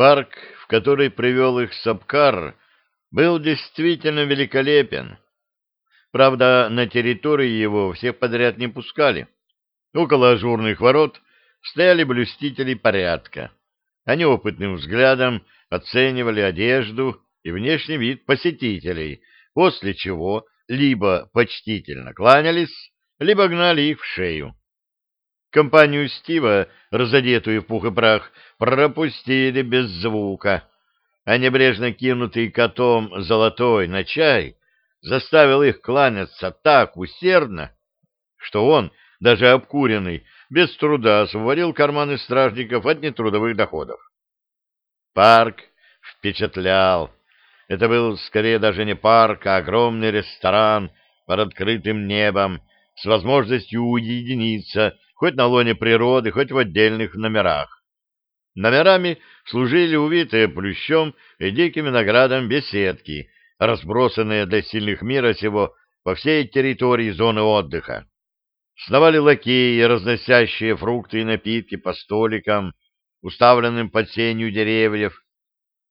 Парк, в который привел их Сапкар, был действительно великолепен. Правда, на территории его всех подряд не пускали. Около ажурных ворот стояли блюстители порядка. Они опытным взглядом оценивали одежду и внешний вид посетителей, после чего либо почтительно кланялись, либо гнали их в шею. Компанию Стива, разодетую в пух и прах, пропустили без звука, а небрежно кинутый котом золотой на чай заставил их кланяться так усердно, что он, даже обкуренный, без труда освободил карманы стражников от нетрудовых доходов. Парк впечатлял. Это был скорее даже не парк, а огромный ресторан под открытым небом с возможностью уединиться хоть на лоне природы, хоть в отдельных номерах. Номерами служили увитые плющом и диким виноградом беседки, разбросанные для сильных мира сего по всей территории зоны отдыха. Сновали лакеи, разносящие фрукты и напитки по столикам, уставленным под сенью деревьев,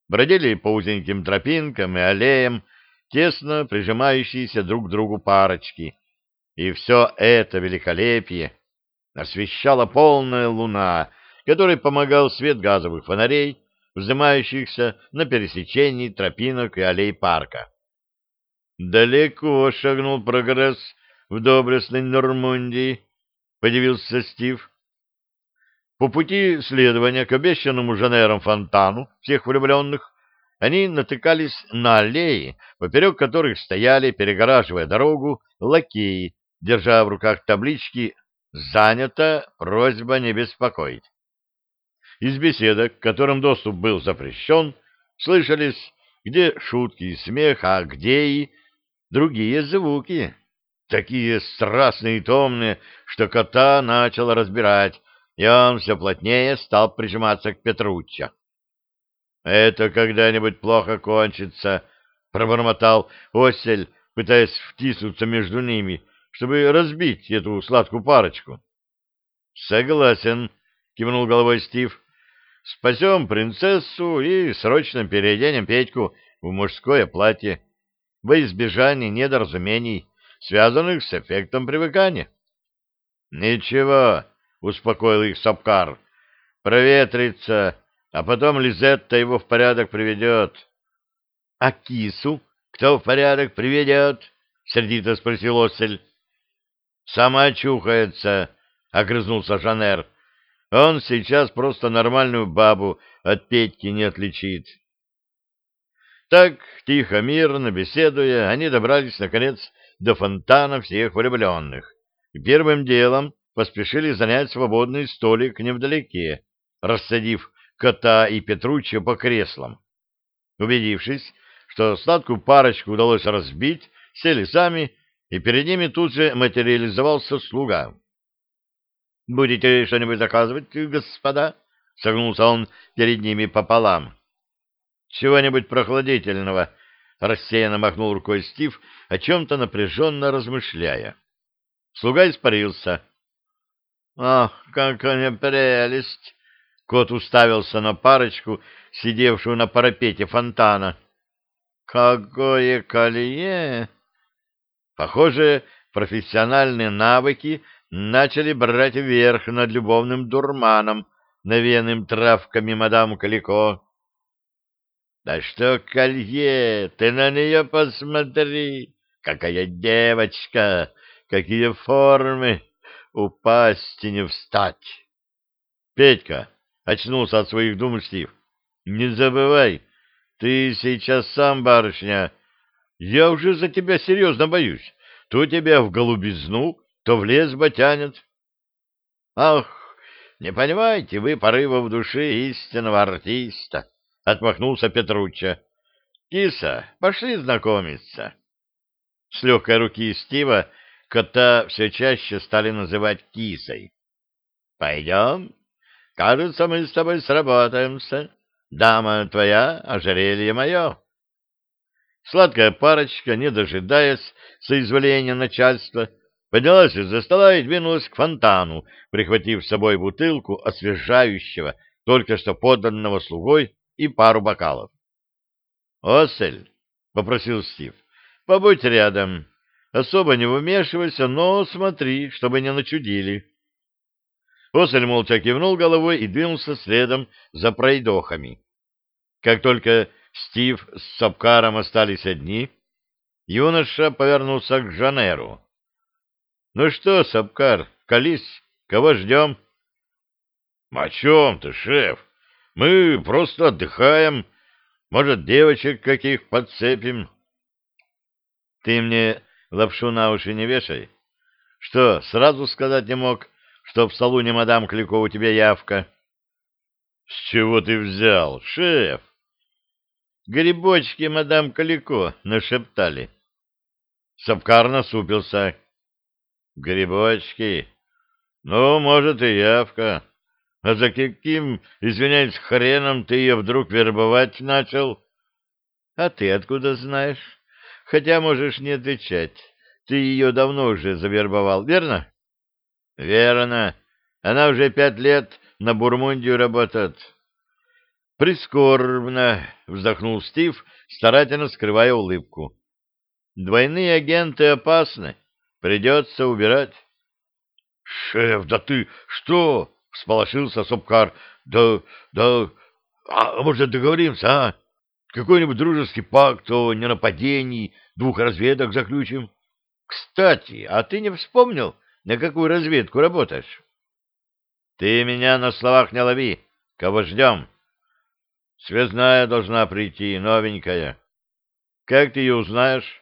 бродили по узеньким тропинкам и аллеям, тесно прижимающиеся друг к другу парочки. И все это великолепие освещала полная луна, которой помогал свет газовых фонарей, взымающихся на пересечении тропинок и аллей парка. «Далеко шагнул прогресс в доблестной Нормундии», — подивился Стив. По пути следования к обещанному Жанером фонтану всех влюбленных они натыкались на аллеи, поперек которых стояли, перегораживая дорогу, лакеи, держа в руках таблички Занято, просьба не беспокоить. Из беседок, которым доступ был запрещен, слышались где шутки и смех, а где и другие звуки, такие страстные и томные, что кота начал разбирать, и он все плотнее стал прижиматься к Петруччо. «Это когда-нибудь плохо кончится», — пробормотал Осель, пытаясь втиснуться между ними, чтобы разбить эту сладкую парочку. — Согласен, — кивнул головой Стив. — Спасем принцессу и срочно переоденем Петьку в мужское платье во избежание недоразумений, связанных с эффектом привыкания. — Ничего, — успокоил их Сапкар, — проветрится, а потом Лизетта его в порядок приведет. — А кису кто в порядок приведет? — сердито спросил Осель. Сама чухается, — огрызнулся Жанер. Он сейчас просто нормальную бабу от Петьки не отличит. Так, тихо, мирно, беседуя, они добрались, наконец, до фонтана всех влюбленных. И первым делом поспешили занять свободный столик невдалеке, рассадив кота и Петруччо по креслам. Убедившись, что сладкую парочку удалось разбить, сели сами и перед ними тут же материализовался слуга. — Будете что-нибудь заказывать, господа? — согнулся он перед ними пополам. — Чего-нибудь прохладительного, — рассеянно махнул рукой Стив, о чем-то напряженно размышляя. Слуга испарился. — Ах, какая прелесть! — кот уставился на парочку, сидевшую на парапете фонтана. — Какое колье! Похоже, профессиональные навыки начали брать верх над любовным дурманом, навеянным травками мадам Калико. «Да что, колье, ты на нее посмотри! Какая девочка! Какие формы! Упасть и не встать!» «Петька!» — очнулся от своих дум Стив. «Не забывай, ты сейчас сам барышня, я уже за тебя серьезно боюсь. То тебя в голубизну, то в лес тянет. Ах, не понимаете вы порывов души истинного артиста, — отмахнулся Петручча. Киса, пошли знакомиться. С легкой руки Стива кота все чаще стали называть кисой. Пойдем. Кажется, мы с тобой сработаемся. Дама твоя, ожерелье мое. Сладкая парочка, не дожидаясь соизволения начальства, поднялась из-за стола и двинулась к фонтану, прихватив с собой бутылку освежающего, только что поданного слугой и пару бокалов. «Осель», — попросил Стив, — «побудь рядом. Особо не вмешивайся, но смотри, чтобы не начудили». Осель молча кивнул головой и двинулся следом за пройдохами. Как только Стив с Сапкаром остались одни, юноша повернулся к Жанеру. — Ну что, Сапкар, колись, кого ждем? — О чем ты, шеф? Мы просто отдыхаем. Может, девочек каких подцепим? — Ты мне лапшу на уши не вешай. Что, сразу сказать не мог, что в салоне мадам Клико у тебя явка? — С чего ты взял, шеф? Грибочки мадам Калико нашептали. Сапкар насупился. Грибочки? Ну, может, и явка. А за каким, извиняюсь, хреном ты ее вдруг вербовать начал? А ты откуда знаешь? Хотя можешь не отвечать. Ты ее давно уже завербовал, верно? Верно. Она уже пять лет на Бурмундию работает. Прискорбно, вздохнул Стив, старательно скрывая улыбку. Двойные агенты опасны. Придется убирать. Шеф, да ты что? Всполошился Сопкар. Да, да, а может договоримся, а? Какой-нибудь дружеский пакт о ненападении двух разведок заключим? Кстати, а ты не вспомнил, на какую разведку работаешь? Ты меня на словах не лови. Кого ждем? Связная должна прийти, новенькая. Как ты ее узнаешь?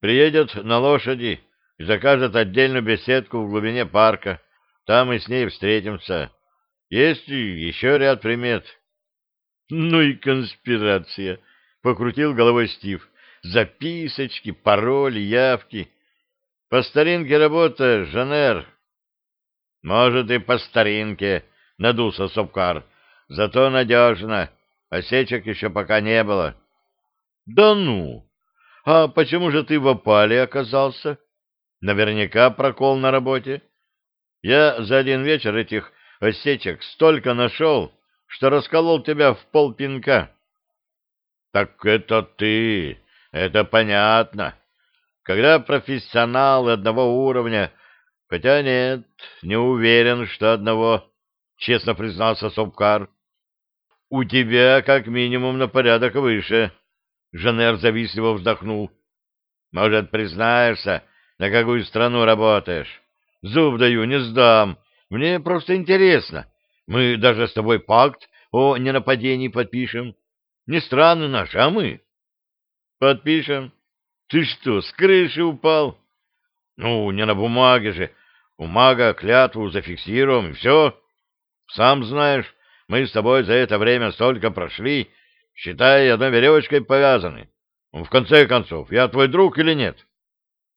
Приедет на лошади и закажет отдельную беседку в глубине парка. Там мы с ней встретимся. Есть еще ряд примет. Ну и конспирация, — покрутил головой Стив. Записочки, пароли, явки. По старинке работа, Жанер. Может, и по старинке, — надулся Сопкар. Зато надежно. Осечек еще пока не было. — Да ну! А почему же ты в опале оказался? Наверняка прокол на работе. Я за один вечер этих осечек столько нашел, что расколол тебя в полпинка. — Так это ты, это понятно. Когда профессионалы одного уровня, хотя нет, не уверен, что одного, — честно признался Сопкар. — У тебя как минимум на порядок выше. Жанер завистливо вздохнул. — Может, признаешься, на какую страну работаешь? Зуб даю, не сдам. Мне просто интересно. Мы даже с тобой пакт о ненападении подпишем. Не страны наши, а мы. — Подпишем. Ты что, с крыши упал? — Ну, не на бумаге же. У клятву зафиксируем, и все. Сам знаешь, мы с тобой за это время столько прошли, считай, одной веревочкой повязаны. В конце концов, я твой друг или нет?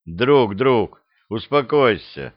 Друг, друг, успокойся.